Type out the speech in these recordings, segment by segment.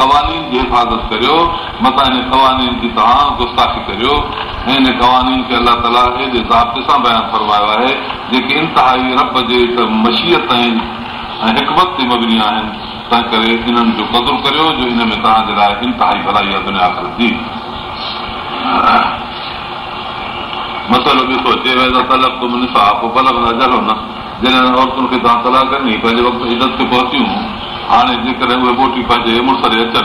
متا क़वान قوانین हिफ़ाज़त करियो मता इन क़वान जी तव्हां गुस्ताखी करियो ऐं इन क़वान खे अला ताला जे ज़ाब्ते सां बयान करवायो आहे जेके इंतिहाई रब جو हिकु मशीहत ऐं हिक मगणियूं आहिनि तंहिं करे इन्हनि دنیا کر دی जो इन سوچے तव्हांजे طلب इंतिहाई भलाई کو بلب करंदी मसलो न जॾहिं औरतुनि खे तव्हां सलाह कंदी पंहिंजे वक़्तु इज़त ते पहुतियूं हाणे जेकॾहिं उहे मोटी पंहिंजे मुड़ुस ॾे अचनि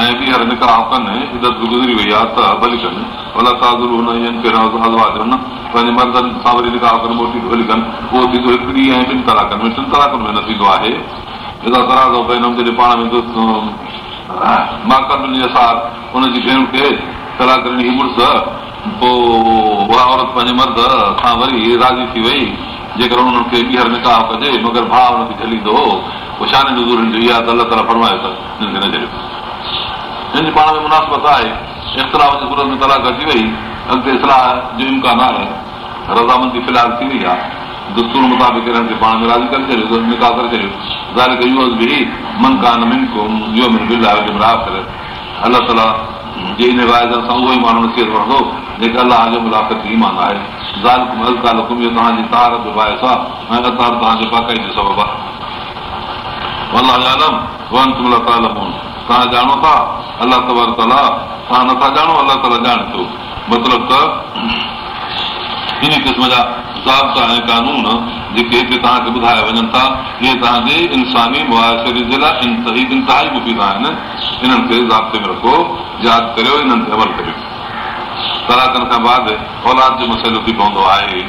ऐं ॿीहर निकिरा कनि इज़त गुज़री वई आहे त भली कनि भला पंहिंजे मर्दनि सां वरी निकिरा कनि मोटी भली कनि उहो पोइ हिकिड़ी ऐं ॿिनि कलाकनि में टिनि कलाकनि में न थींदो आहे पए पाण में माकदम जे असां हुनजी भेण खे कलाकनि जी मुड़ुस पोइ औरत पंहिंजे मर्द सां वरी राज़ी थी वई जेकर खे ॿीहर निकाह कजे मगर भाउ हुनखे झलींदो हो पोइ शान जो अलाह ताला फरमायो हिन जिन पाण में मुनासिबत आहे इस्तलाही सूरत में तलाक अची वई अॻिते इस्तलाह जो इम्कान आहे रज़ामंदी फ़िलहाल थी वई आहे दुस्तर मुताबिक़ अलाह ताला जे उहो ई माण्हू वठंदो जेके अलाह जो मुलाक़ात ई आहे मतिलब इन क़िस्म जा साबा ऐं कानून जेके तव्हांखे ॿुधाया वञनि था इहे तव्हांजे इंसानी मुआ इंतिहाई मुफ़ीदा आहिनि हिननि खे ज़ाब्ते में रखो यादि करियो इन्हनि ते अमल करियो तलाकनि खां बाद औलाद जो मसइलो थी पवंदो आहे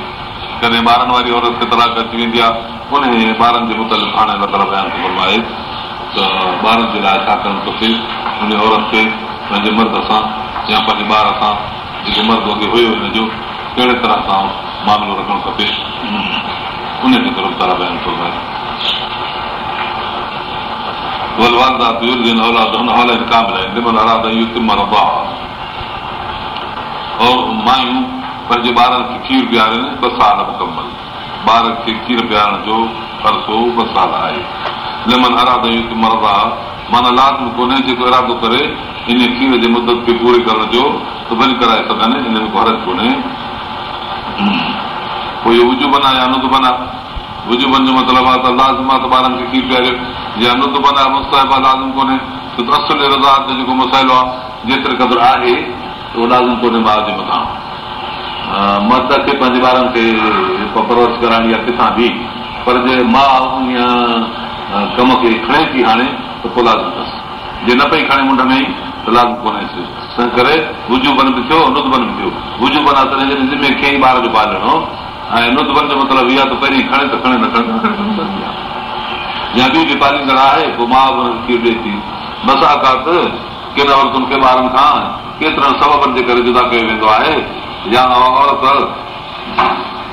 कॾहिं ॿारनि वारी औरत खे तलाक अची वेंदी आहे उन ॿारनि जे हाणे बयान थो तरफ़ आहे त ॿारनि जे लाइ छा करणु खपे औरत खे पंहिंजे मर्द सां या पंहिंजे ॿार सां जेको मर्द अॻे हुयो हुनजो कहिड़े तरह सां मामिलो रखणु खपे उन जे बयान थो आहे औलाद काम लाइ मायूं पंहिंजे ॿारनि खे खीर पीआरनि ॿ साल मुकमल ॿार खे खीर पीआरण जो ॿ साल आहे लेमन मरदा माना लाज़मी कोन्हे जेको इरादो करे इन खीर जे मदद खे पूरे करण जो त बंदि कराए सघनि इन में हरज कोन्हे पोइ इहो वुजन आहे वुजन जो मतिलबु आहे त लाज़म आहे त ॿारनि खे खीर पीआरियो या लाज़म कोन्हे त असुल जेको मसइलो आहे जेतिरे क़दुरु आहे लाज़िम कोन्हे माउ जे मथां मर्द खे पंहिंजे ॿारनि खे परवरिश कराइणी आहे किथां बि पर जे मां कम खे खणे थी हाणे त पोइ लाज़िम अथसि जे न पई खणे मुंड में त लाज़म कोन्हे तंहिं करे वुजू बंदि थियो रुत बंदि थियो वुजू बना त सिंध में कंहिं ई ॿार जो ॿाहिरि ॾियणो ऐं रुत बंद जो मतिलबु इहो आहे त पहिरीं खणे त खणे न खणे या ॿियूं बि पालींदड़ आहे पोइ माउ बि ॾिए थी मसाकात केॾा औरतुनि खे ॿारनि खां केतिरनि सबबनि जे करे जुदा कयो वेंदो आहे या औरत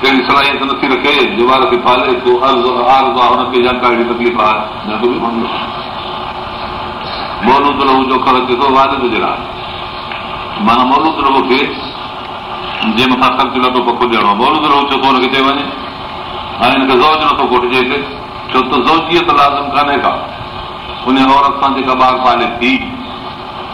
कहिड़ी सलाहियत नथी रखे दुवार खे फाले हुनखे या कोनखे तकलीफ़ आहे मौलूद ख़र थो वाद जे लाइ माना मौलूद लहो खे जे मथां ख़र्चु नथो पको ॾियणो आहे मौजूदु रोज छो हुनखे चई वञे हाणे हिनखे ज़ोज नथो खोटिजे छो त ज़ोजी त लाज़म कान्हे का उन औरत सां जेका ॿार पाले थी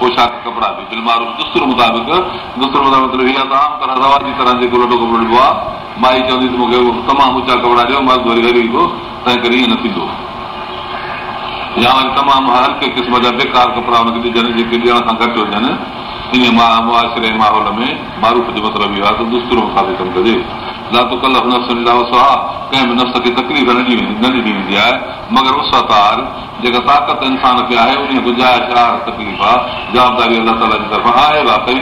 पोशाक कपिड़ा बि दुस्तुर मुताबिक़ पोइ छा कपिड़ा ॾिए तरह दुस्तर जी तरह जेको वॾो कपिड़ो ॾिबो आहे माई चवंदी त मूंखे तमामु ऊचा कपिड़ा ॾियो मां वरी घर ईंदो तंहिं करे ईअं न थींदो या वरी तमामु हल्के क़िस्म जा बेकार कपिड़ा हुनखे ॾिजनि जेके ॾियण सां घटि हुजनि ईअं मुआसर जे माहौल में मारूफ़ जो मतिलबु इहो आहे त दुस्तुर मुताबिक़ कमु कजे त कल न कंहिं बि नफ़्स खे तकलीफ़ न ॾिनी वेंदी आहे मगर उस जेका ताक़त इंसान खे आहे आहे जवाबदारी अलाह तालाफ़ आहे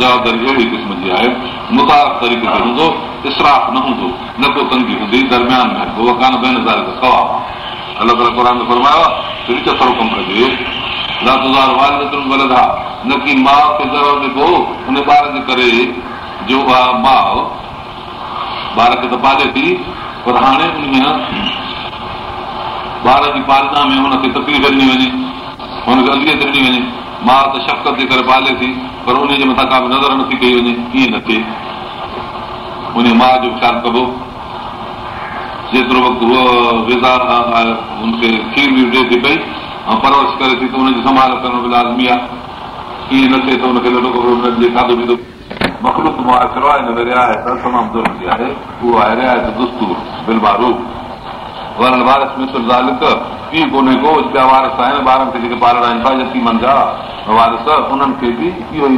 जवाबदारी अहिड़ी क़िस्म जी आहे तरीक़े ते हूंदो इसराफ़ न हूंदो न को तंगी हूंदी दरमियान में सवा अला फरमायो आहे थोरो कमु कजे न की माउ पे ज़रो उन ॿार जे करे जो ॿार खे त पाले थी पर हाणे उन ॿार जी पालना में हुनखे तकलीफ़ ॾिनी वञे हुनखे अॻियां ॾिनी वञे माउ त शक जे करे पाले थी पर उनजे मथां का बि नज़र नथी कई वञे ईअं न थिए उन माउ जो ख़्यालु कबो जेतिरो वक़्तु हूअ वेज़ा हुनखे खीर बि ॾिए थी पई ऐं परवरश करे थी त हुनजी संभाल करण बि लाज़मी आहे ईअं न थिए त हुनखे वॾो खाधो पीतो वारस आहिनि जेके ॿार आहिनि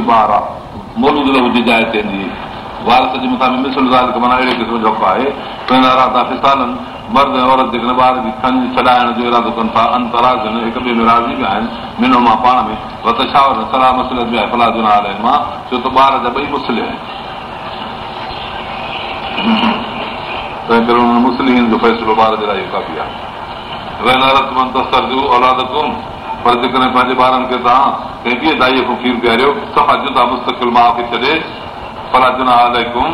ॿार आहे मौजूदु वारस जे मथां मिसु ज़ाले क़िस्म जो मर्द ऐं ॿार जी खंज छॾाइण जो इरादो कनि था अनतरा हिक ॿिए में राज़ी बि आहिनि मिनो मां पाण में वत छा सलाह मसलत बि आहे फला जुनाह मां छो त ॿार जा ॿई मुस्लिम आहिनि तंहिं करे हुन मुस्लिम जो फ़ैसिलो ॿार जे लाइ इहो काफ़ी आहे मन तस्तर जो औलाद कोन पर जेकॾहिं पंहिंजे ॿारनि खे तव्हां कंहिं ॿिए दाईअ खां खीर पीआरियो सफ़ा जुदा मुस्तकिल माउ खे छॾे फला जो हलाए कुम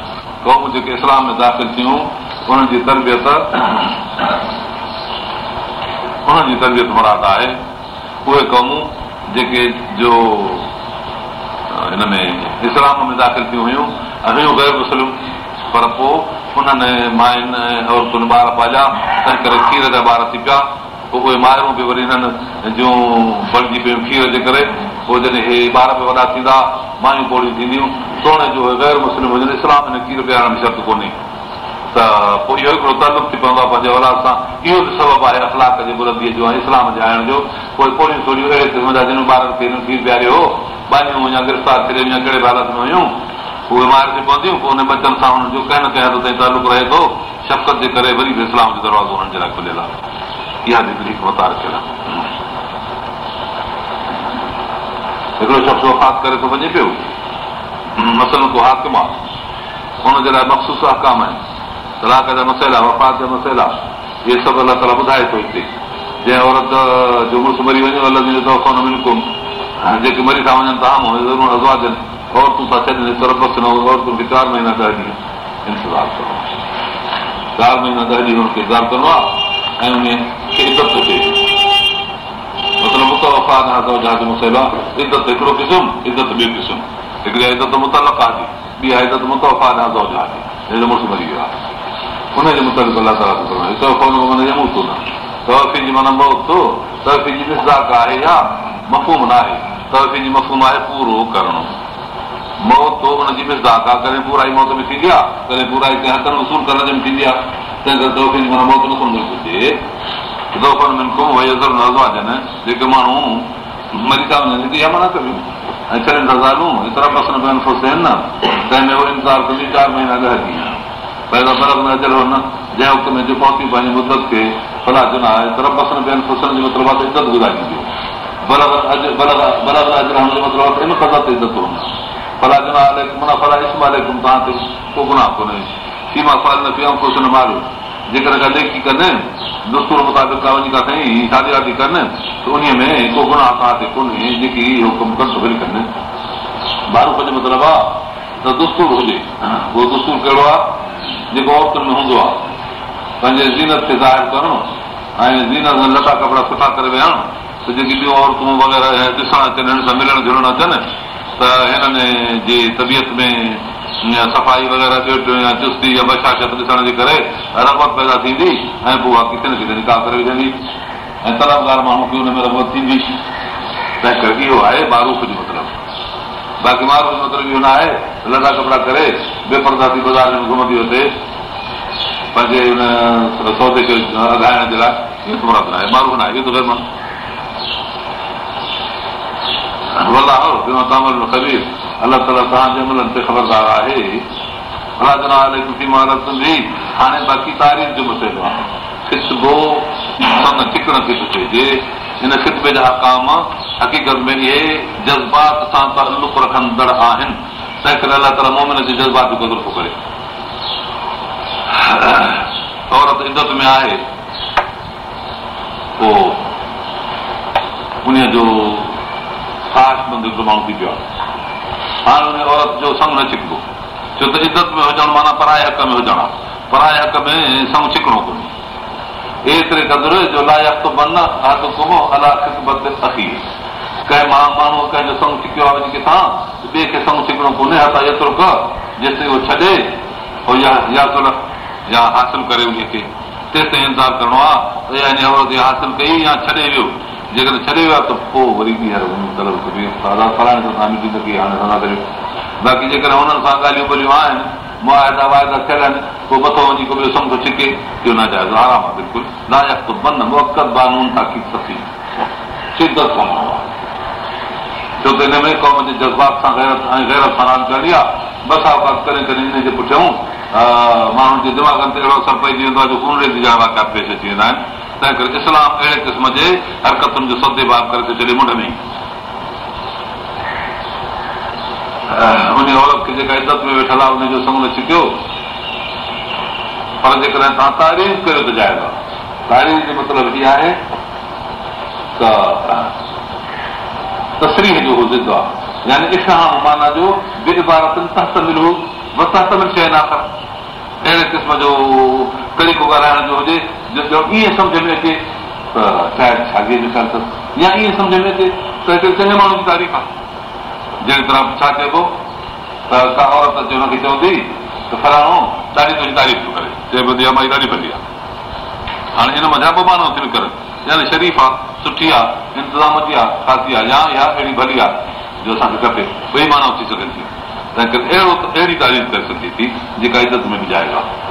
क़ौम जेके इस्लाम में दाख़िल थियूं उन्हनि जी तरबियत उन्हनि जी तरबियत मुराद आहे उहे क़ौमूं जेके जो हिन में इस्लाम में दाख़िल थियूं हुयूं ऐं हुयूं ग़ैर मुस्लिम पर पोइ उन्हनि माइनि औरतुनि ॿार पालिया तंहिं करे खीर जा ॿार थी पिया पोइ उहे माइरूं बि वरी हिननि जूं बणजी पियूं खीर जे करे पोइ जॾहिं हे ॿार बि वॾा थींदा मायूं पोड़ियूं थींदियूं सोणे जो गैर मुस्लिम हुजनि इस्लाम हिन खीर पियारण में शर्त कोन्हे त पोइ इहो हिकिड़ो तालुक थी पवंदो आहे पंहिंजे औलाद सां इहो बि सबबु आहे अख़लाक जे बुलंदीअ जो ऐं इस्लाम जे आइण जो पोइ पोलियूं थोरियूं अहिड़े क़िस्म जा जिन ॿारनि खे हिननि खीर पियारियो ॿाहिरियूं वञा गिरफ़्तार थी वञा कहिड़े बि हालत में हुयूं उहे मारियूं थी पवंदियूं पोइ हुन बचनि सां हुननि जो कंहिं न कंहिं हद ताईं तालुक रहे थो शफ़क़त जे करे वरी बि इस्लाम जो दरवाज़ो हुननि जे लाइ खुलियल आहे इहा वतार मतार हिकिड़ो शख़्स वफ़ात करे थो वञे पियो मसइलनि को हाकम आहे हुनजे लाइ मखसूस हक़ाम आहिनि तलाक जा मसइला वफ़ात जा मसइला इहे सभु अलाह ताला ॿुधाए थो हिते जंहिं औरत जो मुड़ुस मरी वञे अलॻि जो न मिल्कुम जेके मरी था वञनि तव्हां ज़रूरु अज़वा ॾियनि औरतूं था छॾनि न औरतूं बि चारि महीना ॾह ॾींहं इंतज़ारु चारि महीना ॾह ॾींहं हुनखे इंतज़ारु कंदो आहे ऐं उन हिकिड़ो क़िस्म इज़त मुतालीता मिज़ाक आहे त कंहिंजी मफ़ूम आहे पूरो करणो मौत मिज़ाक आहे कॾहिं बुराई मौत में थींदी आहे जेके माण्हू अमरिका आहिनि न तंहिंमें उहो इंतज़ारु कंदी चारि महीना ॾह अचल हो न जंहिं वक़्त में अॼु पंहिंजी मुदत खे फला आहे हेतिरा पसंदि पहनि ख़ुसनि जी मतिलबु आहे इज़त ॿुधाईंदियूं बलबर अचण जो मतिलबु इन ते इज़त हुन फला माना फला इस्मे ते को गुनाह कोन्हे सीमा मां न न कयूं न मारियो जेकर का नेकी कनि दोस्तो दुस्ती का साईं शादी वादी कनि त उन में को गुण तव्हां ते कोन्हे जेकी इहो कनि सभिनी कनि बारूक जो मतिलबु आहे त दोस्तूर हुजे उहो दोस्तूर कहिड़ो आहे जेको औरतुनि में हूंदो आहे पंहिंजे ज़ीनत ते ज़ाहिर करणु ऐं ज़ीनत में लटा कपिड़ा सुठा करे त जेकी ॿियूं औरतूं वग़ैरह ॾिसणु अचनि हिन सां मिलणु जुलणु अचनि त हिननि जी तबियत में सफ़ाई वग़ैरह या चुस्ती या बशाशत ॾिसण जे करे रमत पैदा थींदी ऐं पोइ उहा किथे न किथे का करे विझंदी ऐं तलबदार माण्हू खे हुन में रमत थींदी तंहिं करे इहो आहे बारूफ़ जो मतिलबु बाक़ी मारूफ़ जो मतिलबु इहो न आहे लंडा कपिड़ा करे बेपरदा थी बाज़ारि में घुमंदी हुते पंहिंजे हुन सौदे खे लॻाइण जे लाइ इहो ख़बर न आहे मारूफ़ न आहे इहो भला अलाह ताला तव्हांजे अमलनि ते ख़बरदार आहे सुठी महाराज तुंहिंजी हाणे बाक़ी तारीफ़ जो मसइलो आहे ख़ितबो न थिएजे हिन ख़िते जा हक़ाम हक़ीक़त में इहे जज़्बात सां तालुक रखंदड़ आहिनि तंहिं करे अलाह ताला मोमिन जे जज़्बात जो कज़र थो करे औरत इज़त में आहे पोइ उन जो साश मंदरु जो माण्हू थी पियो आहे में औरत जो संग न छिकबो छो त इज़त में हुजणु माना पराए हक़ में हुजणु पराए हक़ में संग छिकणो कोन्हे एतिरे क़दुरु जो लाइक़ु कंहिं माण्हू कंहिंजो संग छिकियो आहे किथां ॿिए खे संग छिकणो कोन्हे हथां एतिरो कर जेसि ताईं उहो छॾे या हासिल करे उनखे तेसि ताईं इंतज़ारु करिणो आहे औरत हासिल कई या छॾे वियो जेकॾहिं छॾे विया त पोइ वरी ॿीहर हाणे कयूं बाक़ी जेकॾहिं हुननि सां ॻाल्हियूं ॿोलियूं आहिनि मुआदा वाइदा थियल आहिनि पोइ मथो वञी को ॿियो सम्झो छिके न हुनजा आराम आहे बिल्कुलु छो त हिन में कौम जे जज़्बात सां गैरत रांदि करणी आहे बसा करे हिन जे पुछूं माण्हुनि जे दिमाग़नि ते अहिड़ो असरु पइजी वेंदो आहे पेश अची वेंदा आहिनि तंहिं करे इस्लाम अहिड़े क़िस्म जे हरकतुनि जो सदे बाब करे थो छॾे मुंड में हुन औरत खे जेका इज़त में वेठल आहे हुनजो समुंड अची पियो पर जेकॾहिं तव्हां तारीफ़ कयो त जाइज़ा तारीफ़ जो मतिलबु हीअ आहे त तस्रीह जो आहे यानी की माना जो इबारतनि तहत मिलो बिज मिल शइ ना अहिड़े क़िस्म जो कहिड़े को ॻाल्हाइण जो हुजे ईअं सम्झ में अचे त शायदि शादीअ जो छाजे या ईअं सम्झ में अचे त हिते चङे माण्हू जी तारीफ़ आहे जहिड़ी तरह छा चइबो त का औरत अचे हुनखे चवंदी त फलाणो ॾाढी तुंहिंजी तारीफ़ थो करे चइबो इहा माई ॾाढी भली आहे हाणे हिन मज़ा मथां ॿ माण्हू करनि यानी शरीफ़ आहे सुठी आहे इंतिज़ामती आहे ख़ासी आहे या इहा अहिड़ी भली आहे जो असांखे खपे ॿई माना अची सघनि थी तंहिं करे अहिड़ो अहिड़ी तारीफ़ करे सघे थी जेका इज़त में बि आहे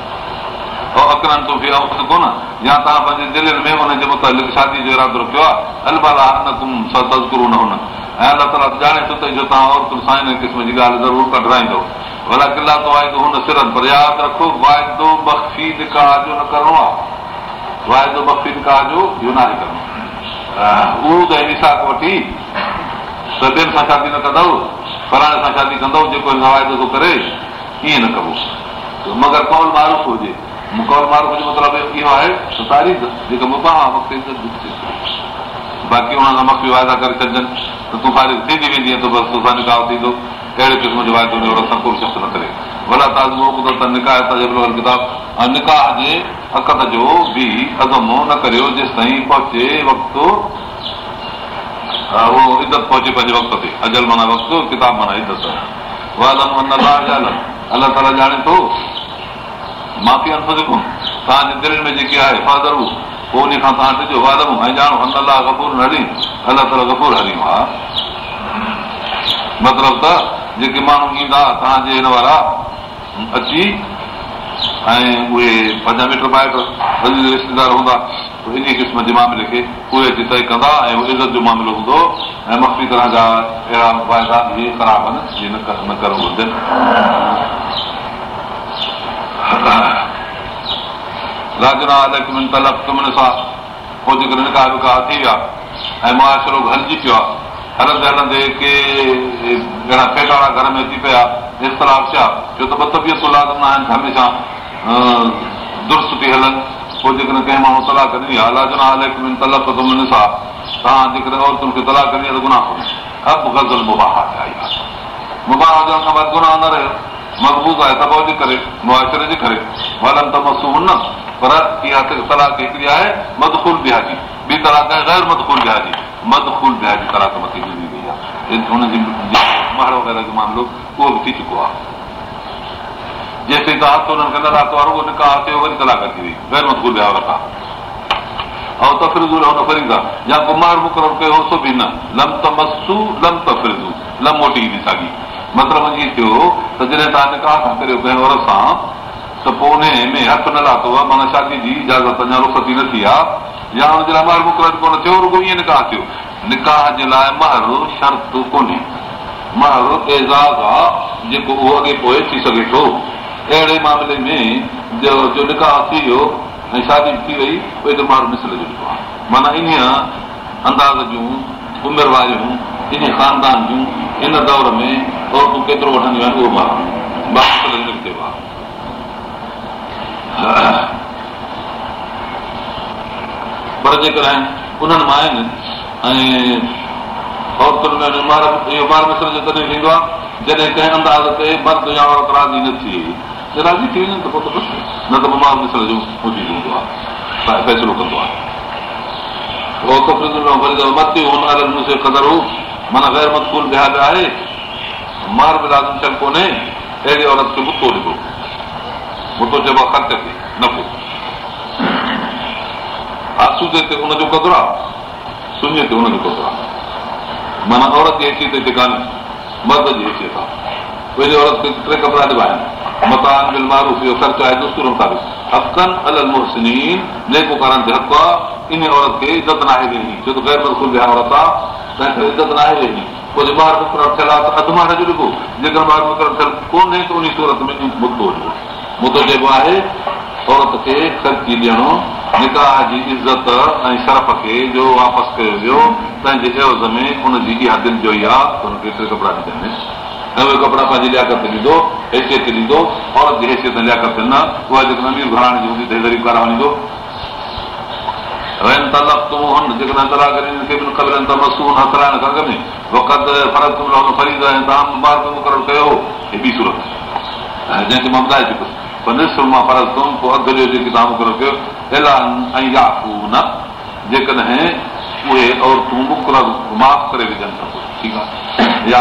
या तव्हां पंहिंजे ज़िलनि में हुनजे मथां शादी जो इरादो रखियो आहे अलबला न हुन ऐं अला ताला ॼाणे थो त तव्हां औरतुनि सां हिन क़िस्म जी ॻाल्हि ज़रूरु कढाईंदो भला किला उहो त वठी सां शादी न कंदव सां शादी कंदव जेको हिन वाइदो थो करे ईअं न कबो मगर कौल मारूफ़ हुजे मुकाम मार जो मतिलबु इहो आहे बाक़ी हुन सां मफ़ी वाइदा करे छॾिजनि त तूं तारीफ़ थींदी वेंदीअ सां निकाह थींदो अहिड़े क़िस्म जो निकाह जे बि अदम न करियो जेसि ताईं पहुचे वक़्तु उहो इज़त पहुचे पंहिंजे वक़्त ते अजल माना वक़्तु किताब माना इज़त अलाह ताला ॼाणे थो माफ़ी सॼो कोन तव्हांजे दिलि में जेके आहे फादरूं पोइ उन खां तव्हां ॾिजो वादम ऐं ॼाण अलाह अलाह गफ़ूर सॼो हली मतिलबु त जेके माण्हू ईंदा तव्हांजे हिन वारा अची ऐं उहे पंजाह मीटर माइट रिश्तेदार हूंदा इन क़िस्म जे मामले खे उहे अची तय कंदा ऐं उहो इज़त जो मामिलो हूंदो ऐं मुफ़्ती तरह जा अहिड़ा वाइदा इहे ख़राब आहिनि न करणु घुरिजनि निकाह विकाह थी विया ऐं मुआशिरो हलजी पियो आहे हलंदे हलंदे के अहिड़ा फेटाड़ा घर में अची पिया इख़्तिलाफ़ इस्तरा छो त ॿ सबीह सूला आहिनि हमेशह दुरुस्त थी हलनि पोइ जेकॾहिं कंहिं माण्हू तलाक कंदी आहे लाजना अलेक्टमिन तलब तुम सां तव्हां जेकॾहिं औरतुनि खे तलाक कंदी आहे त गुनाह कोन्हे हज़ल मुबा गुनाह न रहियो मज़बूत आहे दबा जे करे मुआशिरे जे करे मसू न पर तलाक हिकिड़ी आहे मधकून जी ॿी तलाक आहे गैर जी बाजी मधकून जी तलाक मथे वई आहे थी चुको आहे जेसिताईं तलाक वारो वरी तलाक थी वई गैर मधूल ऐं न लम त मसू लम तमोटी ईंदी साॻी मतिलबु ईअं थियो त जॾहिं तव्हां निकाह था करियो कंहिं वर सां त पोइ उन में हथ न लाथो आहे माना शादी जी इजाज़त अञा रुखती न थी आहे या हुनजे लाइ महर मुक़ररु कोन थियो रुगो ईअं निकाह थियो निकाह जे लाइ महर शर्त कोन्हे महर एज़ाज़ आहे जेको उहो अॻे पोइ थी सघे थो अहिड़े मामले में जो जो निकाह थी वियो ऐं शादी थी वई उहो त महर मिसल ॾिठो आहे माना इन अंदाज़ जूं उमिर वारियूं इन ख़ानदान जूं इन दौर में औरतूं केतिरो वठंदियूं आहिनि उहो मां पर जेकॾहिं उन्हनि मां आहिनि ऐं औरतुनि में इहो ॿार मिसर जो तॾहिं थींदो आहे जॾहिं कंहिं अंदाज़ ते मर्द या औरत राज़ी न थींदी राज़ी थी वञनि त त पोइ बसि न त पोइ ॿार मिसर जो हूंदो आहे फ़ैसिलो कंदो आहे माना गैर मूल विया आहे मार मिलाद कोन्हे अहिड़ी औरत खे मुटो ॾिबो मुबो आहे ख़र्च खे न को ते हुनजो कपिड़ा सुन ते हुनजो कपिड़ा माना औरत मर्द जी अचे तुंहिंजी औरत खे केतिरा कपिड़ा ॾिबा आहिनि मकान इहो ख़र्चु आहे त मुताबिक़ अफसनोसिनी जेको कारण झक इन औरत खे इज़त नाहे छो त गैर औरत आहे इज़त पोइ जे ॿार थियल आहे त अधु जो जेकर ॿार कोन्हे त उन सूरत में मुदो हुजे आहे औरत खे ख़र्ची ॾियणो निकाह जी इज़त ऐं खे जो वापसि कयो वियो पंहिंजे एवज़ में उनजी इहा दिलि जो यादि कपिड़ा उहे कपिड़ा पंहिंजी लियाकत ॾींदो हैसियत ॾींदो औरत जी हैसियत लियाकत न उहा जेकॾहिं अमीर मुक़ररु जी हूंदी त ग़रीब छॾु वञींदो जेकॾहिं उहे औरतूं माफ़ करे विझनि खपे ठीकु आहे या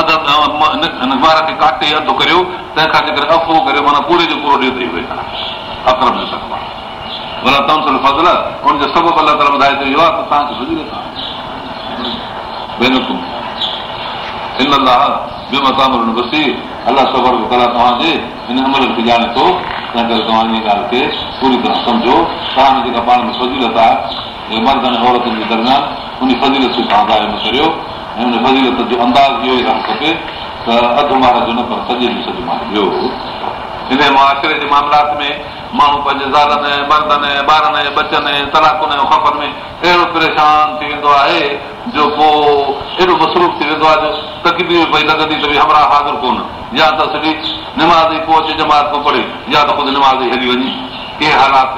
काटे अधु करियो तंहिंखां माना पूरे जो पूरो ॾेढ भला सबबु अलाह सभु कला तव्हांजे हिन अमल खे ॼाणे थो तंहिं करे तव्हां हिन ॻाल्हि खे पूरी तरह सम्झो तव्हां जेका पाण में सज़ूलत आहे औरतुनि जे दरम्यान उन सज़ीलत खे तव्हां दारे करियो जो अंदाज़ इहो ई रहणु खपे त अधु मार जो न पर सॼे ॾींहुं सॼो मार ॿियो हिन मां जे मामलात में माण्हू पंहिंजे ज़ालनि मर्दनि ॿारनि बचनि तलाकुनि जो ख़बरनि में अहिड़ो परेशान थी वेंदो आहे जो पोइ एॾो मसरूफ़ थी वेंदो आहे जो तकलीफ़ भई लॻंदी त भई हमरा हाज़िर कोन या त सॼी निमाज़ी अचे जमात पोइ पढ़े या त कुझु निमाज़ी हली वञे के हालात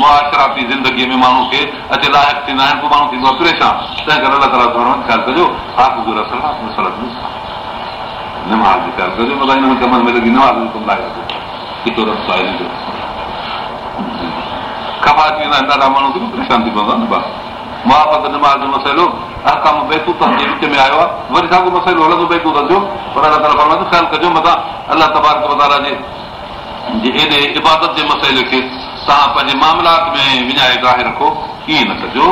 मुआशराती ज़िंदगीअ में माण्हू खे अचे लाइक़ेशान थींदा आहिनि पोइ माण्हू थींदो मसइलो हर कम बेकू कम जे विच में आयो आहे वरी छा को मसइलो हलंदो बहकू कजो अलॻि हलंदो ख़्यालु कजो मथां अलाह जे जे इबादत जे मसइले खे तव्हां पंहिंजे मामलात में विञाए गाहे रखो कीअं न कजो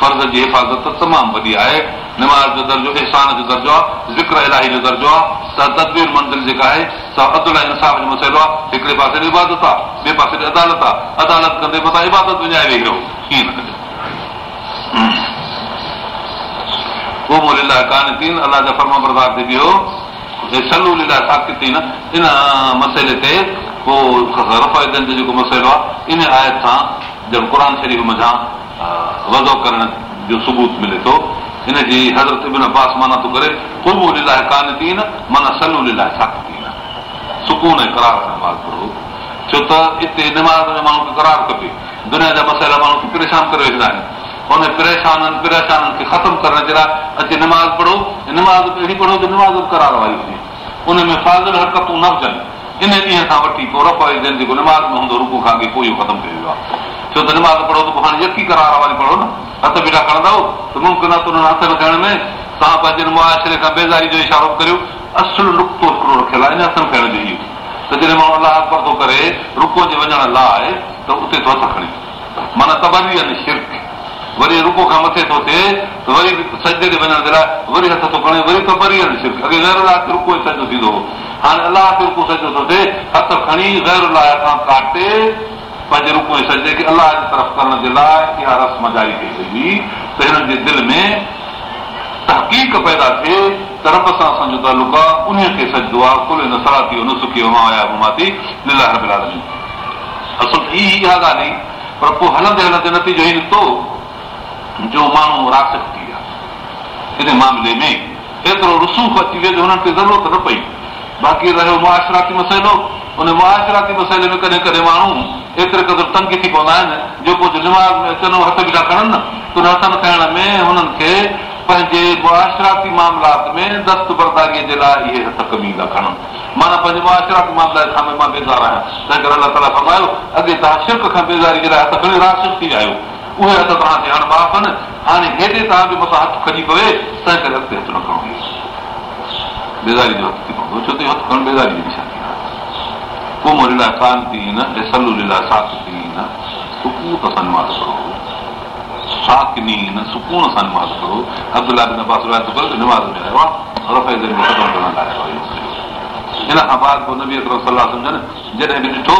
फर्ज़ जी हिफ़ाज़त तमामु वॾी आहे निमाज़ जो दर्जो इशान जो दर्जो आहे ज़िक्र इलाही जो दर्जो आहे तदबीर मंज़िल जेका आहे सा इंसाफ़ जो मसइलो आहे हिकिड़े पासे इबादत आहे ॿिए पासे अदालत आहे अदालत कंदे मथां इबादत विञाए वेही रहो कीअं न कजो कान थी अलाह जा फर्मा बरदार थी वियो सलू साकित थी न इन मसइले ते को रफ़ाइदनि जो जेको मसइलो आहे इन आयत सां जब क़ुर शरीफ़ मथां वज़ो करण जो सबूत मिले थो इनजी हज़रत बिन पास माना थो करे कुलबू लाए कान थी न माना सलू साकित थी न सुकून ऐं करार थियणो छो त हिते निमाज़ में माण्हू खे करार खपे दुनिया जा मसइला माण्हू खे परेशान करे वेठा आहिनि हुन परेशाननि परेशाननि खे ख़तमु करण जे लाइ अचे निमाज़ पढ़ो निमाज़ अहिड़ी पढ़ो त निमाज़ करार वारी हुजे उनमें फाज़ल हरकतूं न हुजनि इन ॾींहं खां वठी पोइ रफ़ रही जेको निमाज़ में हूंदो रुगो खाधो पोइ इहो ख़तमु थी वियो आहे छो त निमाज़ पढ़ो त पोइ हाणे यकी करार वारी पढ़ो न हथ बीठा खणंदव त मुमकिन आहे त हासिल करण में तव्हां पंहिंजे मुआशरे खां बेज़ारी जो इशारो करियो असुलु नुक़्तो हिकिड़ो रखियल आहे इन हथु खणण जो इहो त जॾहिं माण्हू अलाह पढ़ंदो करे रुको जे वञण लाइ त उते थो हथ खणी माना तबदीअ शिरक वरी रुको खां मथे थो थिए त वरी सजे ते वञण जे लाइ वरी हथ थो खणे वरी परी अॻे गैर लाइ तिर सचो थींदो हो हाणे अलाह ते रुको सचो थो थिए हथ खणी ग़ैर लाइ गैरला काटे पंहिंजे रुको में सजे खे अलाह जी तरफ़ करण जे लाइ इहा रस्म जारी कई वई हुई त हिननि जे दिलि में तहक़ीक़ पैदा थिए त रब सां असांजो तालुक आहे उन खे सजदो आहे कुल न सरा थी न मां आया लीला हर असुल ई इहा ॻाल्हि हुई पर पोइ हलंदे हलंदे नतीजो ई निकितो जो माण्हू राशक थी विया इन मामले में एतिरो रसूफ़ अची वियो जो हुननि खे ज़रूरत न पई बाक़ी रहियो मुआशराती मसइलो उन मुआशराती मसइले में कॾहिं कॾहिं माण्हू एतिरे क़दुरु तंग थी पवंदा आहिनि जो कुझु निमाज़ में अचनि हथ बि था खणनि न उन हथनि खाइण में हुननि खे पंहिंजे मुआशराती मामलात में दस्त बरदारीअ जे लाइ इहे हथ कमी था खणनि माना पंहिंजे मुआशराती मामलात खां मां बेज़ार आहियां तंहिं करे अलाह ताला फरमायो अॻे तव्हां शिरक खां बेज़ारी जे लाइ हथ खणी राशि थी आहियो उहे हथ हाणे माफ़ खनि हाणे हेॾे तव्हांजे मथां हथु खणी पवे न खणो बेज़ारी जो हथु थी पवंदो छो त हथु खणणु जे लाइ थी न ऐं सलू जे थी शाकीन सुकून सां निमाज़ पढ़ो शाकिनी सुकून आयो आहे हिन सलाह सम्झनि जॾहिं बि ॾिठो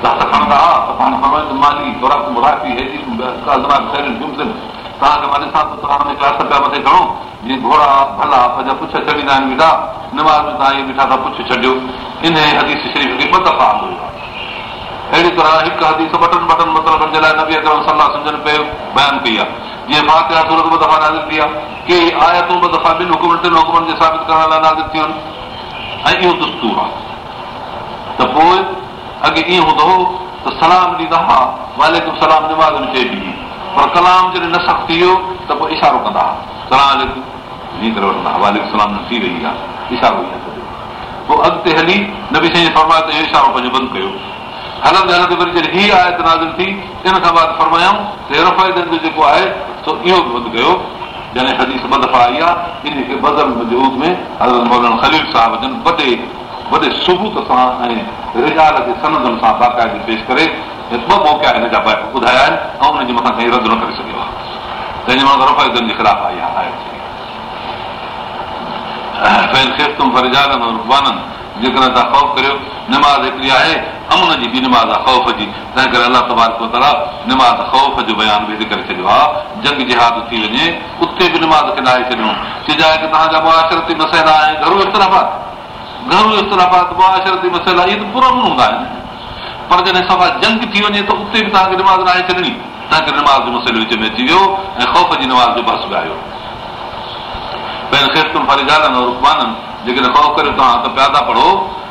घोड़ा भला पंहिंजा पुछींदा आहिनि वेठा अहिड़ी तरह हिकु हदीस ॿटनि बटन मतिलबु सलाह सम्झनि पियो बयानु कई आहे जीअं मां सूरत ॿ दफ़ा नाज़ित थी आहे के आया तौक साबित करण लाइ नाज़ित थियूं आहिनि ऐं इहो दुस्तू आहे त पोइ अॻे ईअं हूंदो हो त सलाम ॾींदा हुआ वालेकुम सलाम चई ॾींदी पर कलाम जॾहिं न सख़्तु थी वियो त पोइ इशारो कंदा हुआ सलाम जीअं करे वठंदा हुआ वालेकुम सलाम न थी रही आहे इशारो ईअं पोइ अॻिते हली न बि साईं फरमायो त इहो इशारो पंहिंजो बंदि कयो हलंदे हलंदे वरी जॾहिं हीअ आयत त थी इन खां बाद फरमायूं त जो जेको आहे सो इहो बि बंदि कयो जॾहिं हदीस ॿ दफ़ा आई आहे इनखे जन वॾे वॾे सबूत सां ऐं रिजाल जे सनदनि सां ताक़ायत पेश करे ॿ मौक़िया हिन जा ॿुधाया आहिनि ऐं हुनजे मथां कंहिं रद्द न करे सघियो आहे तंहिंजे रफ़ाइदनि जे ख़िलाफ़ आई आहे जेकॾहिं तव्हां ख़ौफ़ करियो निमाज़ हिकिड़ी आहे अमून जी बि निमाज़ आहे ख़ौफ़ जी तंहिं करे अलाह निमाज़ ख़ौफ़ जो बयान बि करे छॾियो आहे जंग जहाद थी वञे उते बि निमाज़ खे न आहे छॾियो त तव्हांजा मुआशरती मसहिरा ऐं घरू इस्तराबाद घणो इस्तलाफ़ा मुआशरती मसइला इहे त पूरा बि हूंदा आहिनि पर जॾहिं सफ़ा जंग थी वञे त उते बि तव्हांखे निमाज़ न छॾणी तव्हांखे निमाज़ जो मसइलो विच में अची वियो ऐं ख़ौफ़ जी निमाज़ जो बस बरस ॻायो पंहिंजे रुकमाननि जेकॾहिं ख़ौफ़ करियो तव्हां त पिया था पढ़ो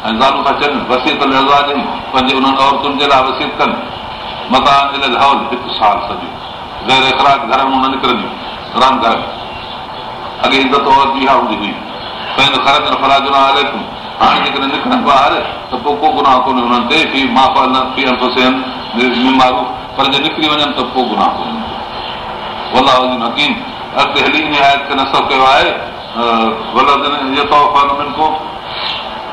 ऐं ज़ालू था चवनि बसीत लीत कनि माल ख़र घर में अॻे पंहिंजो हले पियो हाणे जेकॾहिं हारे त पोइ को गुनाह कोन्हे हुननि ते पर जे निकिरी वञनि त पोइ गुनाह अॻिते हली कयो आहे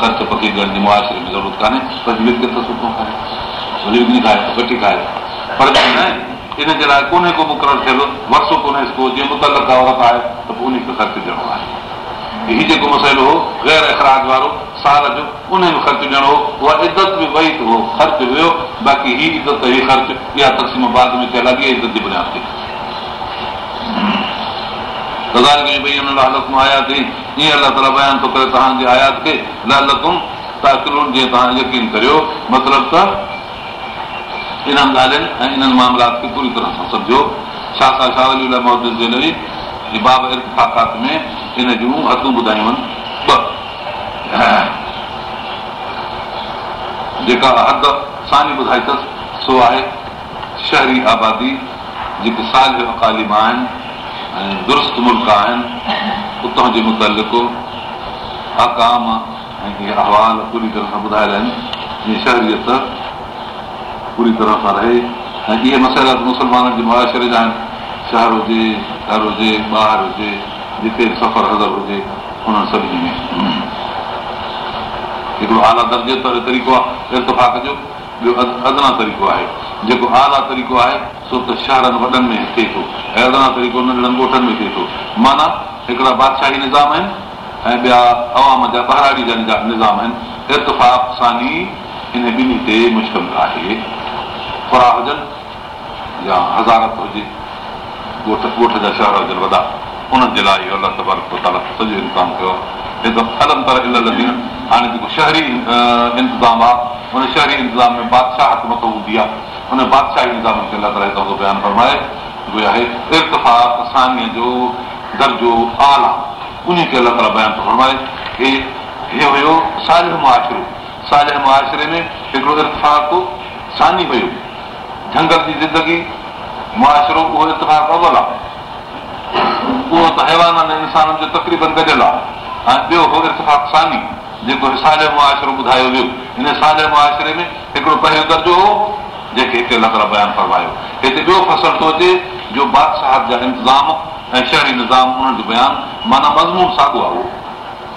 ख़र्च पकी करण जी मुआशरे में ज़रूरत कोन्हे ठीकु आहे पर ॻाल्हि न आहे इनजे लाइ कोन्हे को मुक़ररु थियल वरसो कोन्हे मुतालत आहे त पोइ उनखे ख़र्च ॾियणो आहे हीउ जेको मसइलो हो गैर अख़राज वारो सार जो उन में ख़र्च ॾियणो हो उहा इज़त में वई त हो ख़र्च वियो बाक़ी ही ख़र्च या तक़सीम बाद में थियल इज़त जी बुनियादी त ॻाल्हि भई हुन हालतूं आया अथई ईअं अलॻि अलॻि तव्हांजे आयात खे तकिलूं जीअं तव्हां यकीन करियो मतिलबु त इन्हनि ॻाल्हियुनि ऐं इन्हनि मामलात खे पूरी तरह सां सम्झो छा छा बाब बाबा में इन जूं हदूं ॿुधायूं आहिनि ॿ जेका हद सानी ॿुधाई अथसि सो आहे शहरी आबादी जेके साल जो अकालिबा आहिनि ऐं दुरुस्त मुल्क आहिनि उतां जे आकाम ऐं इहे अहवाल पूरी तरह सां ॿुधायल आहिनि जीअं जी पूरी तरह सां रहे ऐं इहे मसइला मुस्लमाननि जे मुआशरे जा आहिनि शहर हुजे घर हुजे ॿाहिरि हुजे जिते सफ़र हज़र हुजे हुननि सभिनी में हिकिड़ो आला दर्जे तरीक़ो आहे इर्तफ़ाक़ जो ॿियो अदना तरीक़ो आहे जेको आला तरीक़ो आहे सो त शहरनि वॾनि में थिए थो ऐं अदना तरीक़ो ॻोठनि में थिए थो माना हिकिड़ा बादशाही निज़ाम आहिनि ऐं ॿिया अवाम जा बहरारी जा निज़ाम आहिनि इतफ़ाक़ सां ई हिन ॿिन्ही ते मुश्किल आहे फरा हुजनि या हज़ारत हुजे ॻोठ ॻोठ जा शहर हुजनि वॾा उन्हनि जे लाइ इहो अलाह तबारक सॼो इंतज़ाम कयो आहे हाणे जेको शहरी इंतिज़ाम आहे हुन शहरी इंतिज़ाम में बादशाहत हक़मत हूंदी आहे हुन बादशाही इंतज़ाम खे अलॻि बयानु फरमाए जो आहे इर्तफ़ाक़सान जो दर जो आल आहे उनखे अलॻि तरह बयान थो फरमाए साॼे मुआशिरे में हिकिड़ो सानी हुयो झंगल जी ज़िंदगी मुआशिरो उहो अवल आहे उहो त हैवान इंसाननि जो तकरीबन गॾियल आहे ऐं ॿियो जेको मुआशिरो ॿुधायो वियो हिन में हिकिड़ो पहिरियों दर्जो हो जेके हिते लकड़ फरमायो हिते ॿियो फसल थो अचे जो ऐं शहरी निज़ाम माना मज़मून साॻियो आहे उहो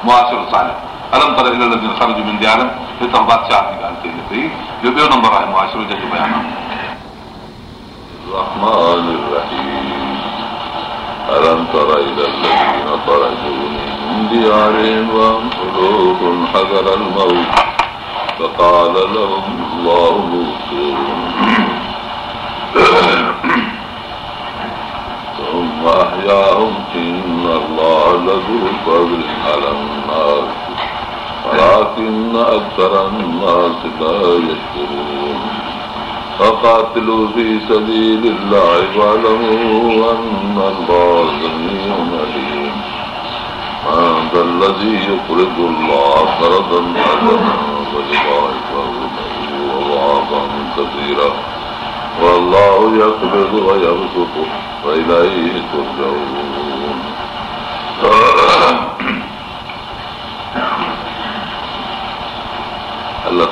मुआशर साहिब अरमर हितां बादशाह जी ॻाल्हि थी निकिती जो ॿियो नंबर आहे मुआशिरो ديارهم وهم قلوب حذر الموت فقال لهم الله موسى ثم أحياهم إن الله لذو فضل على الناس ولكن أكثر الناس لا يشكرون فقاتلوا في سبيل الله واعلموا أن الله سميع عليم अला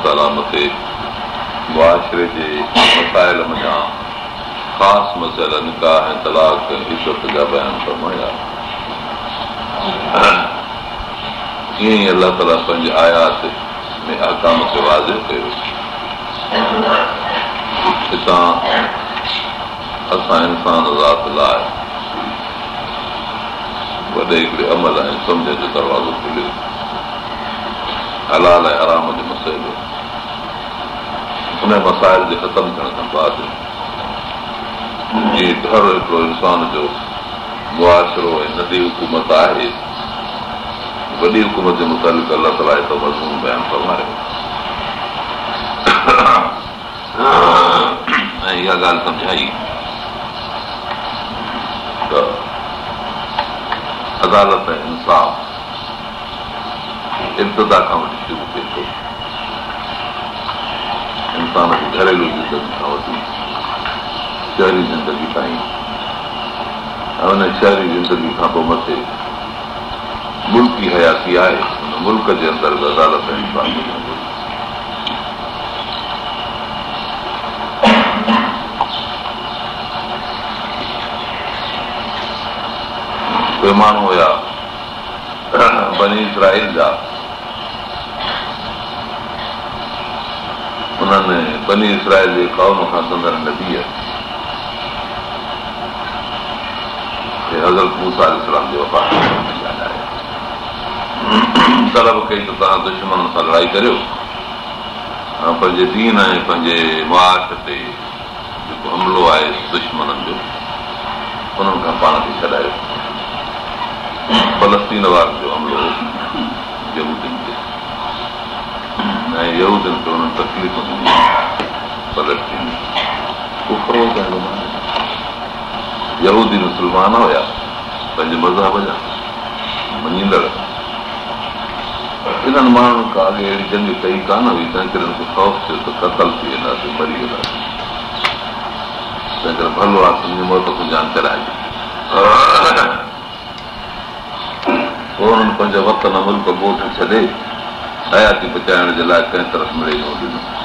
ताला मथे मुआशिरे जे मसाइल मञा ख़ासि मसइलनि खां ऐं तलाक जा पिया आहिनि بیان فرمایا ईअं ई अलाह ताला पंहिंजे आयात में आकाम खे वाज़े कयो हितां असां इंसान ज़ात लाइ वॾे हिकिड़े अमल ऐं सम्झ जो दरवाज़ो खुलियो हलाल ऐं आराम जो मसइलो हुन मसाइल जे ख़तमु थियण खां बाद जीअं घर हिकिड़ो इंसान जो मुआशरो ऐं नंढी हुकूमत आहे वॾी हुकूमत जे मुताबिक़ ताला हितां मज़मून बयानु फरमायो ऐं इहा ॻाल्हि सम्झाई त अदालत ऐं इंसाफ़ इब्तदा खां वठी शुरू थिए थो इंसान जी घरेलू ज़िंदगी खां वठी शहरी ज़िंदगी ताईं हुन शहरी ज़िंदगी खां पोइ मथे मुल्की हयाती आहे हुन मुल्क जे अंदरि अदालत माण्हू हुया बनी इसराइल जा उन्हनि बनी इसराइल जे कौम खां नज़र न बीह कई त तव्हां दुश्मन सां लड़ाई करियो पंहिंजे दीन ऐं पंहिंजे मार्च ते जेको हमिलो आहे दुश्मननि जो उन्हनि खां पाण खे छॾायो फलस्तीन वार जो हमिलो ते ऐं खे हुननि तकलीफ़ थींदियूं यहूदी मुस्लमान हुया पंहिंजे मज़हब जा मञींदड़ इन्हनि माण्हुनि खां अॻे अहिड़ी जंग कई कान हुई तंहिं करे हुनखे ख़ौफ़ थियो त कतल थी वेंदासीं मरी वेंदासीं तंहिं करे भलो आहे मौत खे जान कराइजे पोइ हुननि पंहिंजे वक़्त न मुल्क ॻोठ छॾे हयाती बचाइण जे लाइ कंहिं तरफ़ में न ॾिनो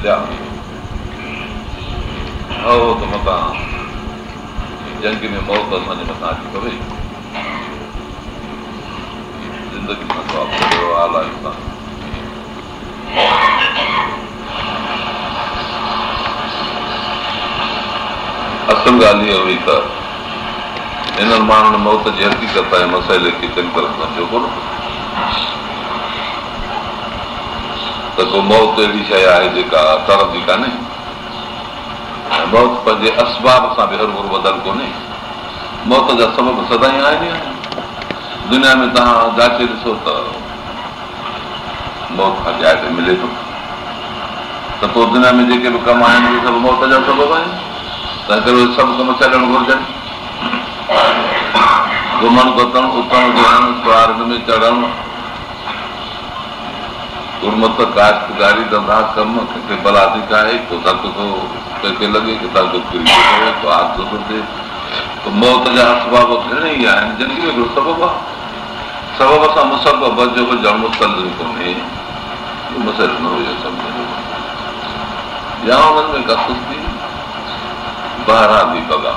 मथां जंहिं में मौत असांजे मथां अची पवे ज़िंदगी असल ॻाल्हि इहा हुई त हिननि माण्हुनि मौत जी हक़ीक़त तव्हांजे मसइले खे चङी तरफ़ सां चयो कोन त को मौत अहिड़ी शइ आहे जेका तरंदी कान्हे मौत पंहिंजे असबाब सां बि हर कोन्हे मौत जा सबब सदाई आहिनि दुनिया में तव्हां जाचे ॾिसो त मौत खां जाइ ते मिले थो त पोइ दुनिया में जेके बि कम आहिनि उहे सभु मौत जा सबब आहिनि तंहिं करे उहे सभु कम छॾणु घुरिजनि घुमणु घुतणु उथणु विहणु में चढ़णु गुरबत काश पुगारी कम कंहिंखे बलादी आहे लॻे थो थिए मौत जा घणे ई आहिनि सबब आहे सबब सां बि जड़ मुतल कोन्हे बहिरां थी बाबा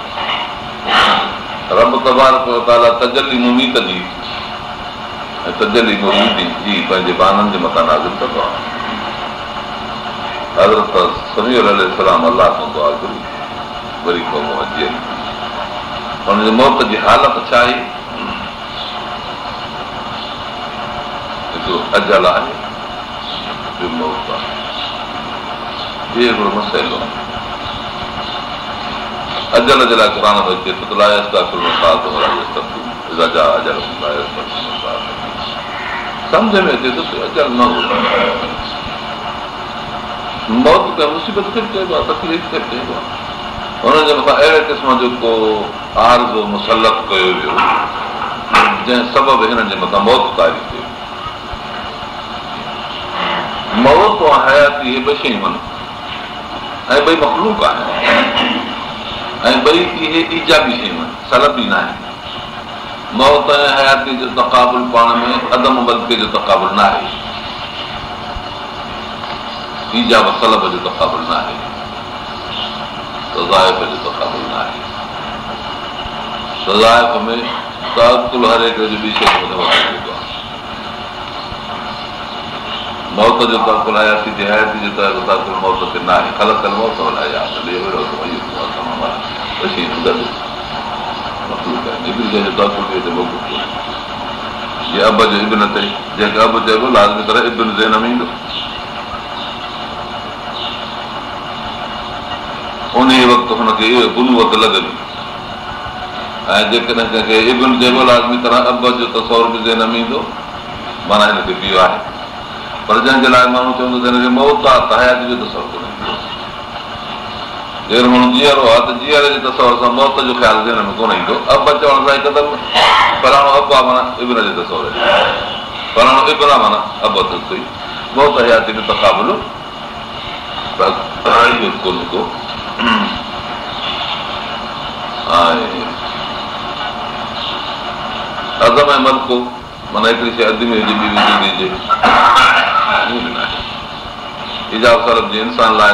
रब तबाल कयो पंहिंजे बाननि जे मथां नाज़ु कंदो आहे हुनजे मौत जी हालत छा आहे अजल आहे मसइलो अजल जे लाइ चइबो आहे हुननि जे मथां अहिड़े क़िस्म जो को आर मुसल कयो वियो जंहिं सबब हिननि जे मथां मौत तारीफ़ मौत हयाती ॿ शयूं आहिनि ऐं ॿई मखलूक आहिनि بھائی یہجا بھی شیو ہیں سرب بھی نہیاتی تقابل پا میں قدم بدکے تقابل قلب جو ہے موت جو تحقل حیات موت کے نہ न उन वक़्तु हुनखे इहो गुनवत लॻंदी ऐं जेकॾहिं कंहिंखे इबिल जेको लाज़मी तरह अब जो त बि रुपियो देन ईंदो माना हिनखे पीओ आहे पर जंहिंजे लाइ माण्हू चवंदो त हिनखे मौत आहे त है त सौ कोन्हे जीअरो आहे त जीअरे जे तसवर सां मौत जो ख़्यालु कोन ईंदो अब चवण सां हिकदमि पराणो अब आहे माना इबर जे पराणो इबन आहे جي ऐं मलको माना हिकिड़ी शइ अदबी इंसान लाइ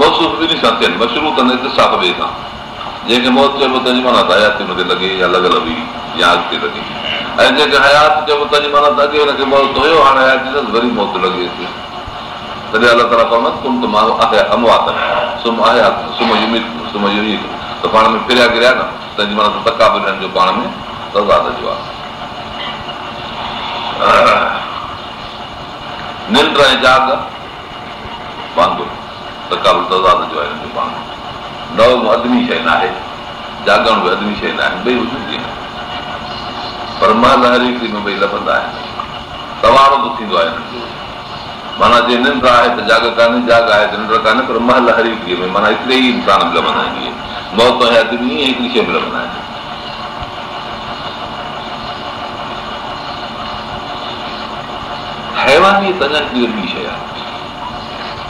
मौसूफ़ थियनि मशरू कंदे जंहिंखे मौत चइबो तंहिंजी माना त लॻे या लॻल हुई या अॻिते लॻे ऐं जंहिंखे हयात चइबो वरी मौत लॻे त पाण में किरिया न तंहिंजी माना बि जो पाण में जो आहे निंड ऐं त तज़ाद जो आहे हिननि जो पाण नौ अदमी शइ न आहे जागण बि अदमी शइ न आहे ॿई ॿुधंदी पर मां हर हिक में ॿई लभंदा आहिनि बि थींदो आहे हिननि जो माना जे निंड आहे त जाग कान्हे जाग आहे त निंड कान्हे पर महल हर हिकिड़ीअ में माना हिकिड़े ई इंसान बि लभंदा आहिनि इहे ऐं अदमी ईअं हिकिड़ी शइ बि लभंदा आहिनि हैवानी त अञा ॿी शइ आहे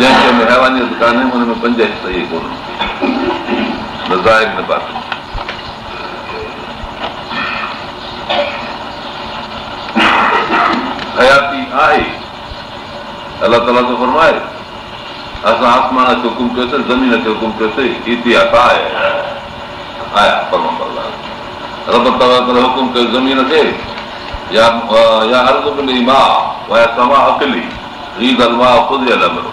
जंहिंखे हैवानी हुन में पंज सही कोन हयाती आहे अला ताला जो फर्माए असां आसमान खे हुकुम कयोसीं ज़मीन खे हुकुम कयोसीं ज़मीन ते मिलो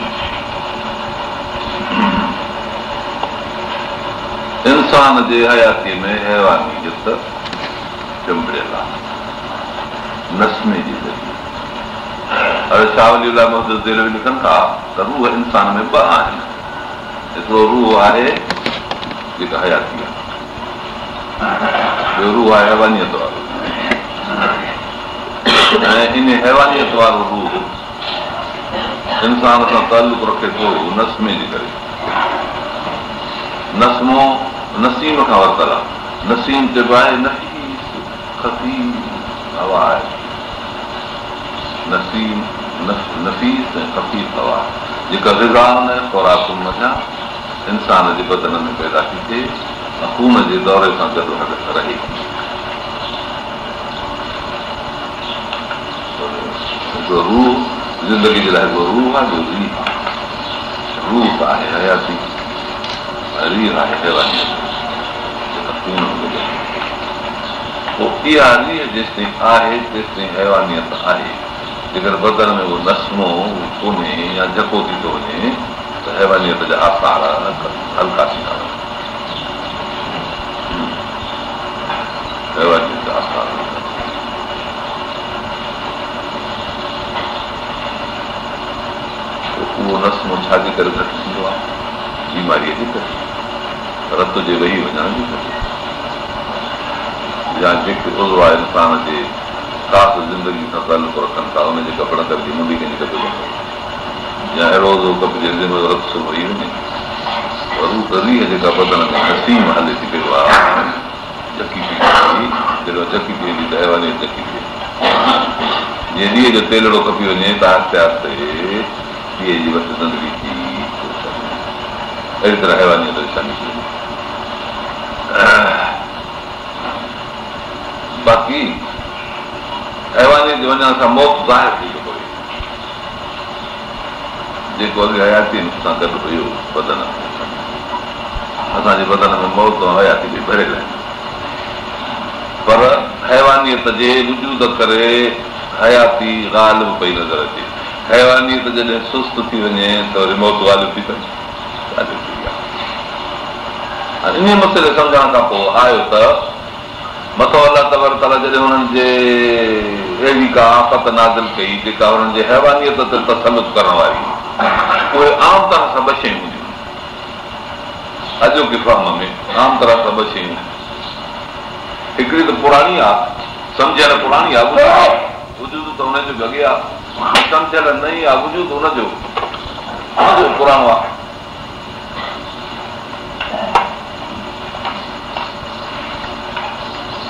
इंसान जे हयातीअ में हैवानी चंबड़ियल आहे नसमे जी ज़रिए अगरि बि लिखनि था त रूह इंसान में ॿ आहिनि हिकिड़ो रूह आहे जेका हयाती आहे ॿियो रूह आहे हैवानी वारो ऐं इन हैवानीत वारो रूह इंसान सां तालुक रखे थो नसमे जे करे नस्मो नसीम खां वरितल आहे नसीम जेको आहे नफ़ीसी हवा आहे नफ़ीस ऐं जेका रिज़ान मथां इंसान जे बदन में पैदा थी थिए ऐं ख़ून जे दौरे सां गॾु गॾु रहे रूह ज़िंदगी जे लाइ रूह आहे रूह आहे हयाती जेका हुजे पोइ इहा जेसिताईं आहे तेसिताईं हैवानीत आहे जेकर बगर में उहो नस्मो कोन्हे या जको थी थो वञे त हैवानीत जा आसार हल्का थींदा उहो नस्मो छाजे करे घटि थींदो आहे बीमारीअ जे करे रत जे वेही वञण खपे या जेके रोज़ आहे इंसान जे ख़ासि ज़िंदगी सां तालुक रखनि था हुनजे कपिड़ा गॾु ममी खे निकिरंदो या अहिड़ो वही वञे जेका बदन में नसीम हले थी पियो आहे जकी हैवानी जीअं ॾींहं जो तेलड़ो कपी वञे त अख़्तियार जी ज़िंदगी थी अहिड़ी तरह हैवानी बाक़ी हैवानीअ जे वञण सां मौत ज़ाहिर थी थो जेको अॻे हयाती सां गॾु हुयो बदन असांजे बदन में मौत ऐं हयाती बि भरे रही पर हैवानीत जे वजूद करे हयाती ॻाल्हि बि पई नज़र अचे हैवानीत जॾहिं सुस्त थी वञे त वरी मौत ॻाल्हि बि थी पए इन मसइले सम्झण खां पोइ आयो त मथो अलाह तबर ताला जॾहिं हुननि जे अहिड़ी का आफ़त नाज़िल कई जेका हुननि जे हैवानीत ते तसलक करण वारी उहे आम तरह सां ॿ शयूं हूंदियूं अॼोके फॉर्म में आम तरह सां ॿ शयूं हिकिड़ी त पुराणी आहे सम्झियल पुराणी आहे हुजूं त हुनजो जॻह आहे सम्झियल नई आहे हुजूं त हुनजो पुराणो आहे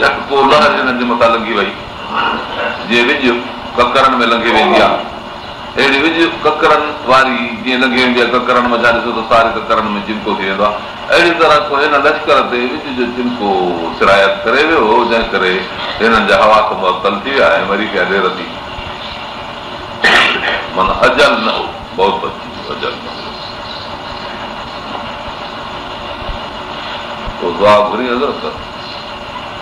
मथां लंघी वई जे विज ककरनि में लंघी वेंदी आहे ककरनि में चिमको थी वेंदो आहे अहिड़ी तरह जो चिमको सिरायत करे वियो जंहिं करे हिननि जा हवा त थी विया ऐं वरी माना हज़रत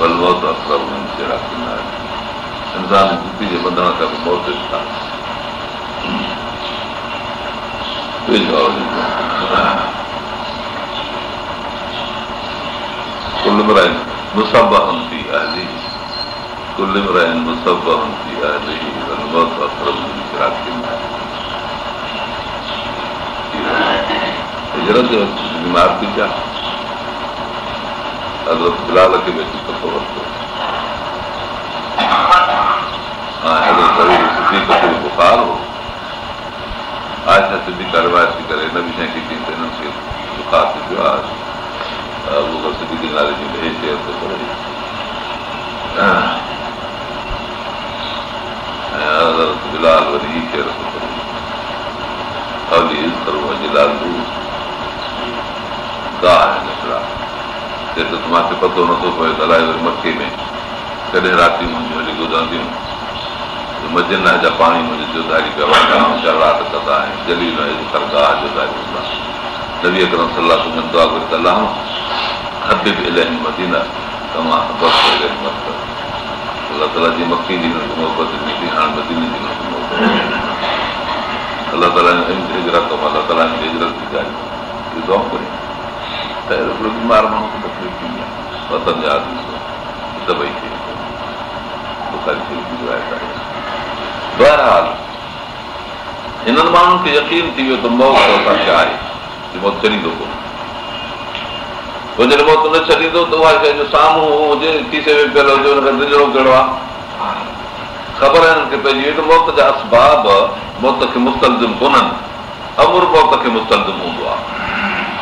वलबो आहे सब कम गुपी जे बदण त बि बहुत आहे कुल भराइनि मुसबा हूंदी आहे कुल भराइनि मुसबा हूंदी बीमार थी पिया ग़लरत बिलाल खे थो वरितो बुखार हो सिंधी कार्यवाही करे हिन बि शइ खे बुखार थी पियो आहे सिधी बिलाली चेयर थो वेरत बिलाल वरी चेयर थो करे त तव्हांखे पतो नथो पए त अलाए में कॾहिं राति मुंहिंजियूं हली वरी गुज़रंदियूं मज़ आहे जा पाणी मुंहिंजी जुज़ारी जली न आहे सलाह कंदो आहे वरी तलाह खट बि इलाही मदीन तमामु अलाह ताला जी मकी जी मोहबत मिलंदी हाणे मदीन जी अलाहत बीमार माण्हू बहरहाल हिननि माण्हुनि खे यकीन थी वियो त मौत असांखे आहे मौत छॾींदो कोन पोइ जॾहिं मौत न छॾींदो त उहा शइ जो साम्हूं हुजे थी सघे पियल हुजे हुनखे ॾिजो कहिड़ो आहे ख़बर आहे हिनखे पइजी वई त मौत जा असबाब मौत खे मुतलज़िम कोन्हनि अमुर मौत खे मुस्तिम हूंदो आहे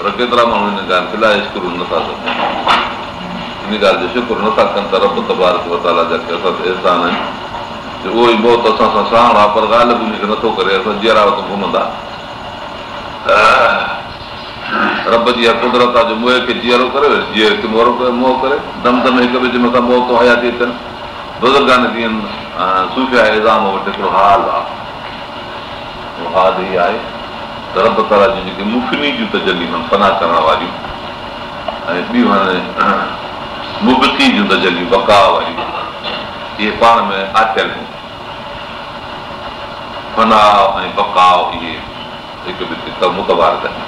पर केतिरा माण्हू नथा हिन ॻाल्हि जो शुक्र नथा कनि त उहो ई मौत असां पर ॻाल्हि हुनखे नथो करे घुमंदा रब जी इहा कुदरत आहे जीअरो करे जीअर करे दम हिक ॿिए जे मथां मौत हया थी अचनि हिकिड़ो हाल आहे हाल ई आहे त रब ताला जूं जेके मुफ़िनी जूं तजलियूं आहिनि पना करण वारियूं ऐं ॿियूं आहिनि मुबकी जूं तजलियूं बका वारियूं इहे पाण में आखियल आहिनि पना ऐं बकाउ इहे हिक हिकु बि मुकबार कनि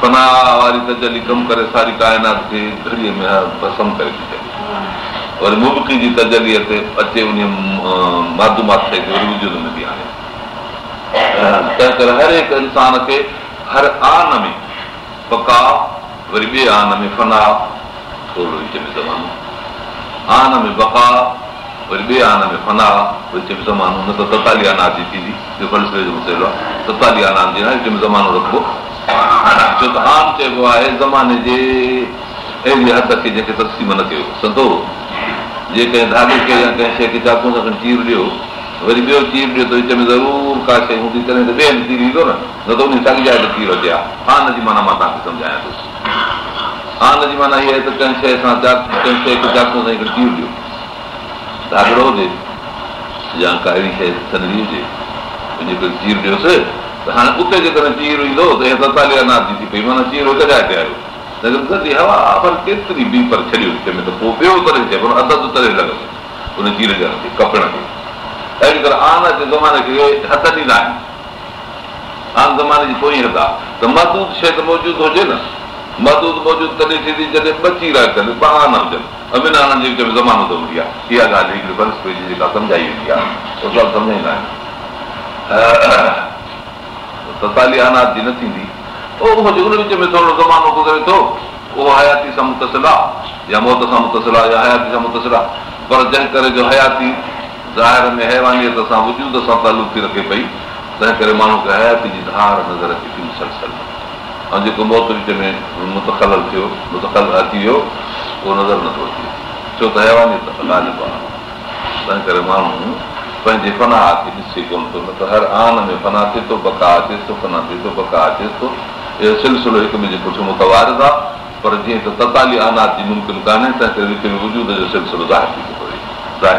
पना वारी तजली कमु करे सारी काइनात खे घड़ीअ में सम करे थी सघे वरी मुबकी जी तजलीअ ते अचे उन खे वरी विज मिली आणे तंहिं करे हर हिकु इंसान खे हर आन में पका वरी ॿिए आन में फना थोरो विच में ज़मानो आन में बका वरी ॿिए आन में फना विच में ज़मानो न त सतालीह आना जी थींदी जो जो फलसफ़े मसइलो आहे सतालीह आना जी विच में ज़मानो रखबो छो त आम चइबो आहे ज़माने जे अहिड़ी हद खे जेके तक़सीम न कयो सधो जे कंहिं धाॻे खे या कंहिं शइ खे सां चीर ॾियो वरी ॿियो चीर ॾियो त विच में ज़रूरु का शइ हूंदी तॾहिं तीर ईंदो न न त उनखे हा हिन जी माना मां तव्हांखे सम्झायां थो हिन जी माना इहा आहे त कंहिं शइ सां चाक ॾियो धागड़ो हुजे या अहिड़ी शइ सनरी हुजे चीर ॾियोसि त हाणे उते जेकॾहिं अनाज जी थी पई माना पिया अधु तरे लॻसि कपिड़नि खे तरह आन जे ज़माने खे हथ ॾींदा आहिनि आन ज़माने जी कोई हथ आहे त मज़ूद शइ त मौजूदु हुजे न मज़ूद मौजूदु तॾहिं थींदी जॾहिं बची रहनि जेका सम्झाई वेंदी आहे न थींदी हुन विच में थोरो ज़मानो गुज़रे थो उहो हयाती सां मुतसिल आहे या मौत सां मुतसिल आहे या हयाती सां आहे पर जंहिं करे जो हयाती ज़ाहिर में हैवानीत सां वजूद सां तालुक़ थी रखे पई तंहिं करे माण्हू खे हयाती जी धार नज़र अचे थी मुसलसल ऐं जेको मौत विच में मुतखल थियो मुतखल अची वियो उहो नज़र नथो अचे छो त हैवानीत फना जी तंहिं करे माण्हू पंहिंजे फना खे ॾिसे कोन थो न त हर आन में फना थिए थो बका अचे थो फना थिए थो बका अचे थो इहो सिलसिलो हिक ॿिए जे पुठिम आहे पर जीअं त ततालीह आनाती मुमकिन कान्हे तंहिं करे विच में वजूद जो सिलसिलो ज़ाहिर थी थो पए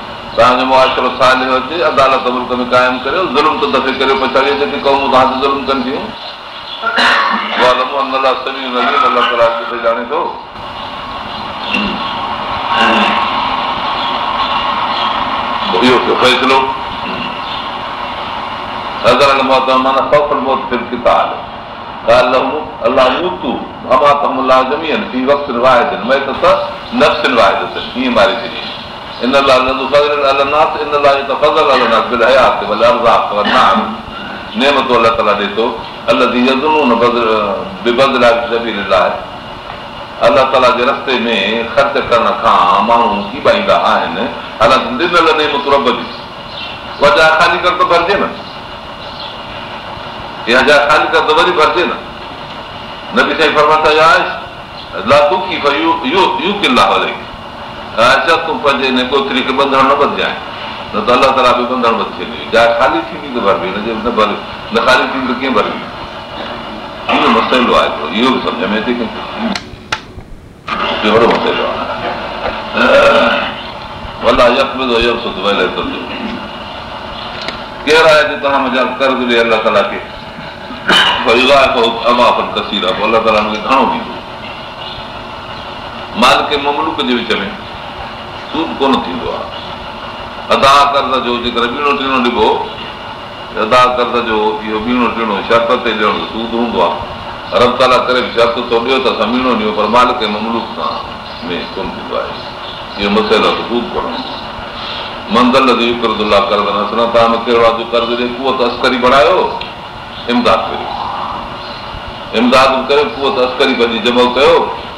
तव्हांजो معاشرو صالح ہوتی अदालत मुल्क में क़ाइमु करियो ज़ुल्म त दफ़े کرے پچھڑیا जेके क़ौमूं دا ظلم کر دیو علاوہ अलाह ان الله لذو فضل على الناس ان الله يتفضل على الناس بالحياه والارزاق والنعم نعمت الله تعالى ديتو الذي يظنون بذل ببذل سبيل الله अलाह ताला जे रस्ते में ख़र्च करण खां माण्हू कीॿाईंदा आहिनि हालांकि ॾिनल नेमत रब जी वजा ख़ाली कर त भरिजे न इहा जा ख़ाली कर त वरी भरिजे न नबी साईं फरमाता या ला तुकी फयू यू किला हले तूं पंहिंजे हिन गोत्री खे बंधण न बधजाए न त अलाह ताला बि बंधण बि छॾे जाइ ख़ाली थींदी त भरबी हुनजे न भर न ख़ाली थींदी त कीअं भरबी इहो मसइलो आहे हिकिड़ो इहो बि सम्झ में अचे कीअं मसइलो आहे अलाह यक में केरु आहे तव्हां मुंहिंजा कर बि अलाह ताला खे घणो ॾींदो मालिक मुमलूक जे विच में सूद कोन थींदो आहे अदा ॾिबो अदा कर्ज़ जो इहो ॿीणो टीणो सूद हूंदो आहे ताला करे शर्त थो ॾियो त असां ॿीणो ॾियो पर मालिक सां कोन थींदो आहे इहो मसइलो मंदर में कहिड़ो बणायो इमदाद करे इमदाद करे कुअ त अस्करी पंहिंजी जमो कयो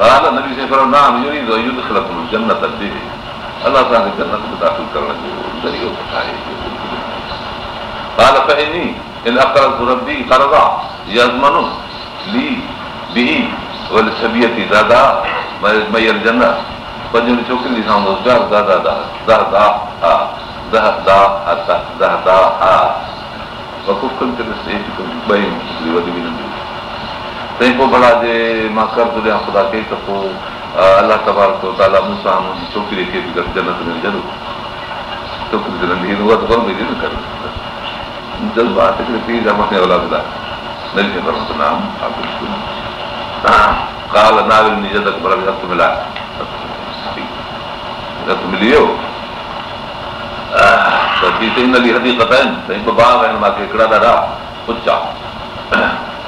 यर जन पंज छोकिरियुनि सां तंहिं पोइ भला जे मां कर भाग आहिनि मूंखे हिकिड़ा ॾाढा कुझा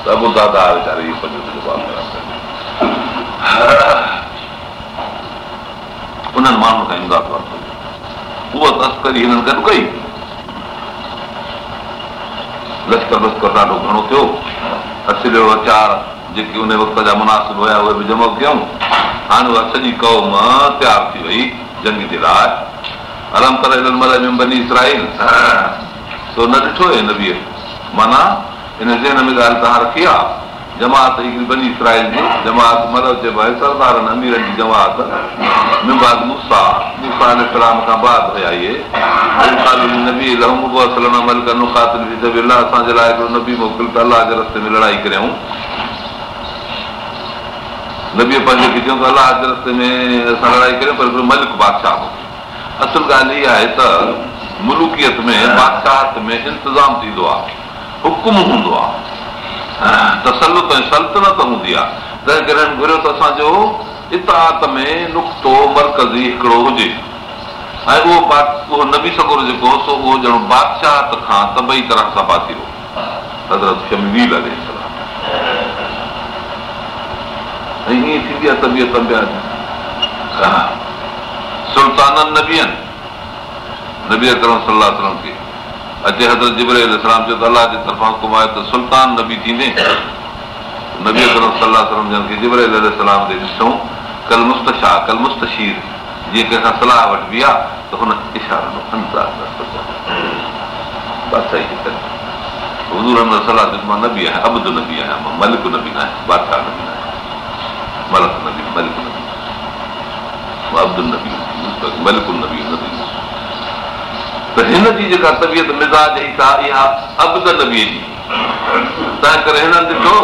उहा तस्करी हिननि लश्करो घणो थियो हथ जो जेके उन वक़्त जा मुनासिब हुया उहे बि जमो कयूं हाणे उहा सॼी कौम तयारु थी वई जंग अरमर हिन महिल इसराईल न ॾिठो हिन माना हिन में ॻाल्हि तव्हां रखी आहे जमात हिकिड़ी बनी इसराइल जी अमीरनि जी जमात खां अलाह जे रस्ते में लड़ाई करऊं नबीअ पंहिंजे अलाह जे रस्ते में मलिक बादशाह असुल ॻाल्हि इहा आहे त मुलूकियत में बादशाह में इंतज़ाम थींदो आहे हुकुम हूंदो आहे तसलत सल्तनत हूंदी आहे तंहिं करे घुरियो त असांजो इताक में नुक़्तो मर्कज़ी हिकिड़ो हुजे ऐं उहो उहो न बि सघो जेको सो उहो ॼण बादशाह खां तबई तरह सां हो हज़रत ऐं ईअं थींदी आहे तबियत सुल्ताननि न बीहनि नबियत सलाह खे अचे अलाह जे हुकुम आहे त सुल्तान नबी थींदे कल मुस्ताह कल मुस्तशीर जीअं कंहिंखां सलाह वठबी आहे त हुन इशार बि आहियां अब्दु न बि आहियां मां मलिक न बि न आहियां बादशाह न बि न आहियां मलक न त हिन जी जेका तबियत मिज़ाज ई था इहा अबद नबीअ जी तंहिं करे हिननि ॾिठो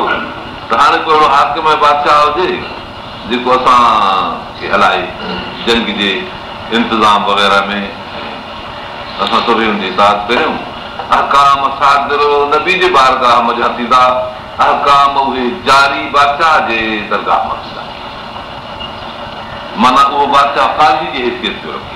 त हाणे को अहिड़ो हाकमय बादशाह हुजे जेको असांखे हलाए जंग जे इंतिज़ाम वग़ैरह में असां थोरी हुनजी दाद कयूं अहकाम सागरो नबी जे बारगाह मजा थींदा अहकाम उहे जारी बादशाह जे दरगाह मां थींदा माना उहो बादशाह फाज़ी पंहिंजी हैसियत पियो रखे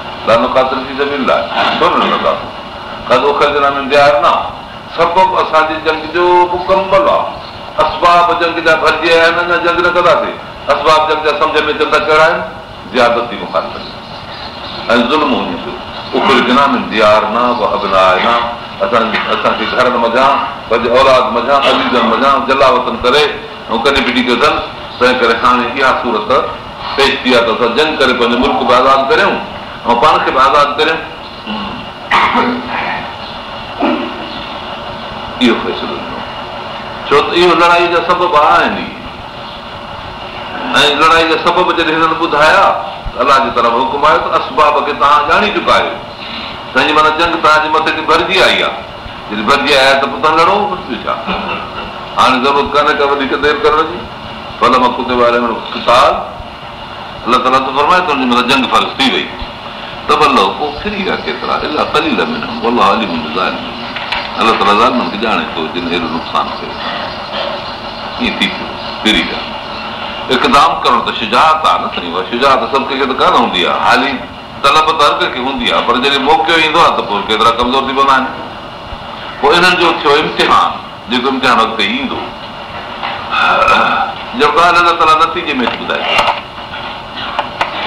सभु असांजे जंग जो मुकम्बल आहे घरनि मझां पंहिंजे औलाद मझां जलावतन करे इहा सूरत पेश थी आहे त असां जंग करे पंहिंजे मुल्क बि आज़ादु करियूं ऐं पाण खे बि आज़ादु इहो फ़ैसिलो छो त इहो लड़ाई जा सबब आहिनि ऐं लड़ाई जा सबब जॾहिं हिननि ॿुधाया त अलाह जी तरफ़ हुकुम आयो त असबाब खे तव्हां ॼाणी चुका आहियो तंहिंजी माना जंग तव्हांजे मथे ते भरिजी आई आहे जॾहिं भरिजी आया त पोइ तव्हां लड़ो छा हाणे ज़रूरत कान्हे का वधीक देरि करण जी कुते वारे में अलाह ताला त त फरमाए हुनजी माना जंग फर्क़ थी वई हाली तलबत हर कंहिंखे हूंदी आहे पर जॾहिं मौको ईंदो आहे त पोइ केतिरा कमज़ोर थी पवंदा आहिनि पोइ इन्हनि जो थियो इम्तिहान जेको इम्तिहान अॻिते ईंदो नतीजे में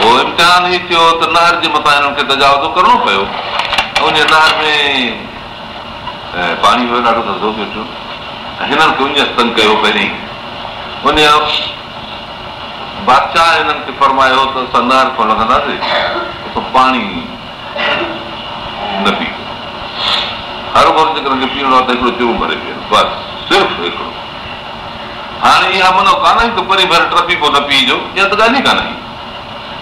पोइ इम्तिहान ई थियो त नहर जे मथां हिननि खे तजावज़ो करिणो पियो उन नहर में पाणी हुयो ॾाढो थधो पियो थियो हिननि खे उन तंग कयो पहिरीं उन बादशाह हिननि खे फरमायो त असां नहर खां लॻंदासीं पाणी न पीबो हर घो जेको पीअणो आहे त हिकिड़ो चूरो भरे पियो बसि सिर्फ़ु हिकिड़ो हाणे इहा माना कान्हे त परे भरे ट्रफी पोइ न पीजो इहा त ॻाल्हि ई कान्हे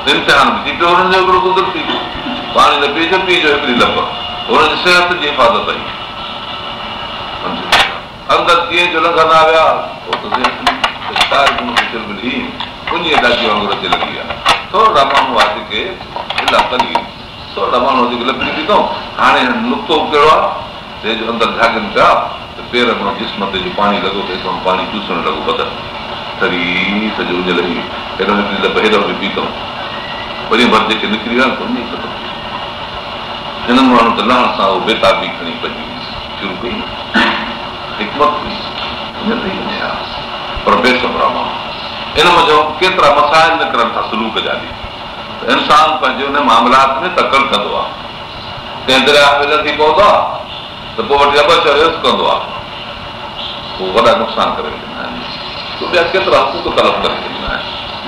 हाणे नुक़्तो कयो आहे पेर क़िस्मत जो पाणी लॻो पाणी चूसण लॻो बदनी पीतो वरी भर जेके निकिरी विया आहिनि हिननि त लहण सां उहो बेताबी खणी पंहिंजी शुरू कई पर इन हिन केतिरा मसाइल निकिरनि था सलूक जा बि इंसान पंहिंजे हुन मामलात में तकड़ कंदो आहे कंहिं दरिया में लथी पवंदो आहे त पोइ वरी अबच कंदो आहे पोइ वॾा नुक़सान करे छॾींदा आहिनि ॿिया केतिरा करे छॾींदा आहिनि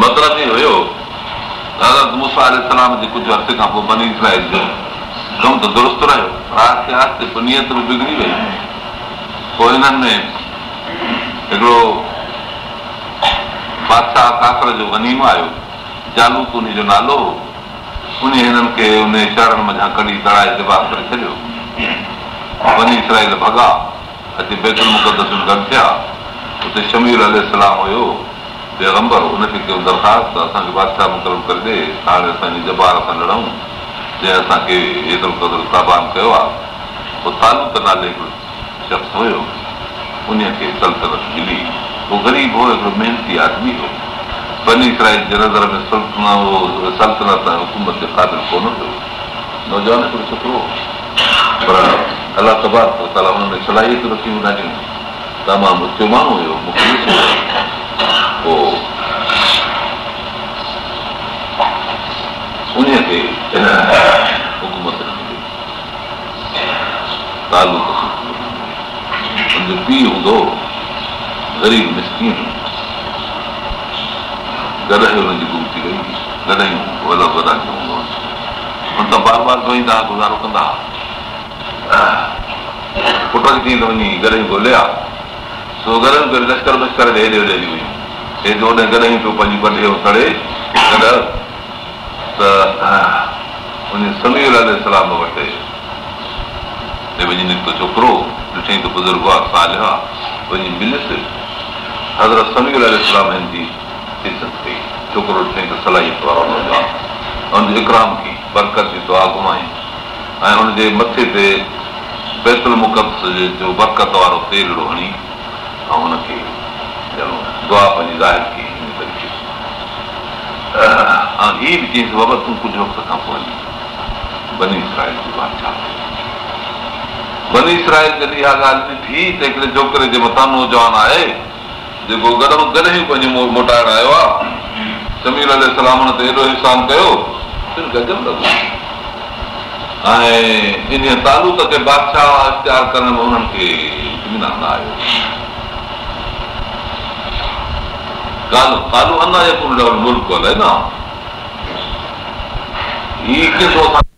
मतिलबु इहो हुयो जे कुझु अर्से खां पोइ बनी इसराइल जो कमु त दुरुस्तु रहियो आहिस्ते आहिस्ते पोइ नियत बि बिगड़ी वई पोइ हिननि में हिकिड़ो बादशाह काकर जो गनीम आयो चालूक उन जो नालो हो उन हिननि खे उन शहरनि मथां कढी तड़ाए ते करे छॾियो वनी इसराइल भॻा हिते बेगुल गॾु थिया उते शमीर अलाम हुयो बर हुनखे दरख़्वास्त असांखे बादशाह मुक़ररु करे ॾे हाणे असांजी जबार सां लड़ूं जंहिं असांखे हेतिरो क़दुरु तागान कयो आहे पोइ तालू हिकिड़ो शख्स हुयो उन खे सल्तनत मिली उहो ग़रीब हो हिकिड़ो महिनती आदमी हो बनी नज़र में हो सल्तनत ऐं हुकूमत जे क़ाबिल कोन हुयो नौजवान हिकिड़ो छोकिरो पर अलाह ताला हुन में सलाहियत रखी हुन ॿुधाइयूं तमामु मुख्य माण्हू हुयो पीउ हूंदो बार बार चवंदा गुज़ारो कंदा पुट खे थी वञी घर ई गोलिया लश्कर हेॾे हेॾे हली वञे हेॾे पियो पंहिंजी भले तड़े त उन समीर सलाम वटि वञी निकितो छोकिरो ॾिठई त बुज़ुर्ग आहे साल आहे वञी मिलियसि हज़रत समीर सलाम हिन जी इज़त कई छोकिरो ॾिठई त सलाई प्रॉब्लम आहे हुन इकराम कई बरकत जी दुआ घुमाई ऐं हुनजे मथे ते बैतुल मुक़दस जो बरक़त वारो तेलो हणी ऐं हुनखे दुआ पंहिंजी ज़ाहिर कई हीअ बि चई बाबा तूं कुझु वक़्त खां पोइ हली बनी इसराइल जी बादशाह बनी इसराइल जॾहिं इहा ॻाल्हि ॾिठी त हिकिड़े छोकिरे जे मथां नौजवान आहे जेको गॾो गॾु ई पंहिंजो मोटाइण आयो आहे समीर अल सलाम हुन ते एॾो इहसान कयो गजब लॻो ऐं इन तालुक खे बादशाह इख़्तियार करण में हुननि खे इतमिनान आयो कालू अञा जेको मुल्क न असां